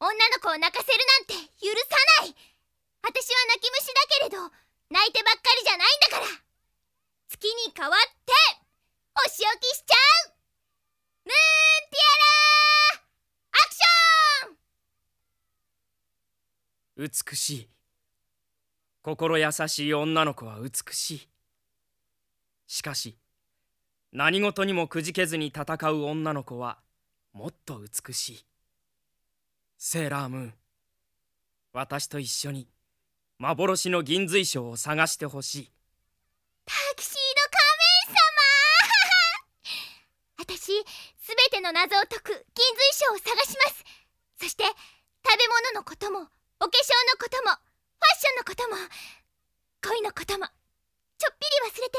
女の子を泣かせるなんて許さない。私は泣き虫だけれど泣いてばっかりじゃないんだから。月に代わってお仕置きしちゃう。ムーンティアラー。アクション。美しい。心優しい女の子は美しい。しかし何事にもくじけずに戦う女の子はもっと美しい。セーラームーン。私と一緒に幻の銀髄章を探してほしい。タキシード仮面様。私すべての謎を解く銀髄章を探します。そして食べ物のこともお化粧のこともファッションのことも恋のこともちょっぴり忘れて